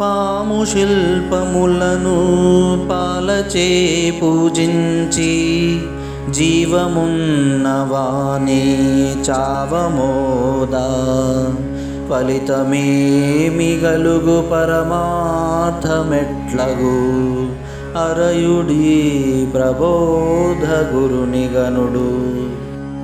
పాము శిల్పములను పాలచే పూజించి జీవమున్నవానే చావమోదా. ఫలితమేమి గలుగు పరమార్థమెట్లగు. అరయుడి ప్రబోధ గురునిగనుడు.